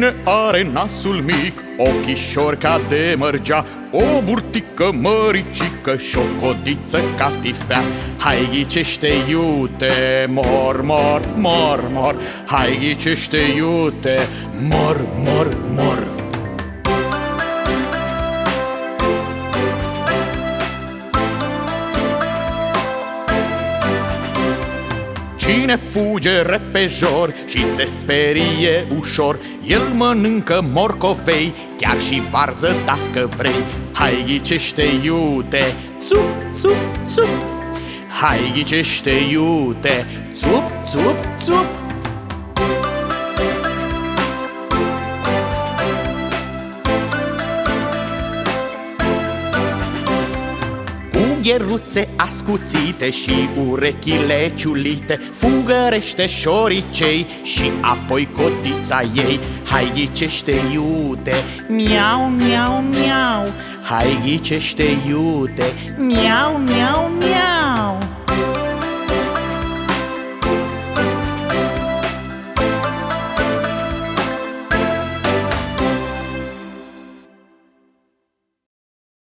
Cine are nasul mic, ochișor ca de mărgea O burtică măricică și o codiță ca tifea. Hai ghicește iute, mor, mor, mor, mor. Hai ghicește iute, mor, mor, mor Cine fuge repejor și se sperie ușor El mănâncă morcovei, chiar și varză dacă vrei. Hai ghicește iute, țup, țup, țup. Hai ghicește iute, țup, țup, țup gheruțe ascuțite și urechile ciulite Fugărește șoricei și apoi cotița ei. Hai ghicește iute, miau, miau, miau. Hai ghicește iute, miau, miau, miau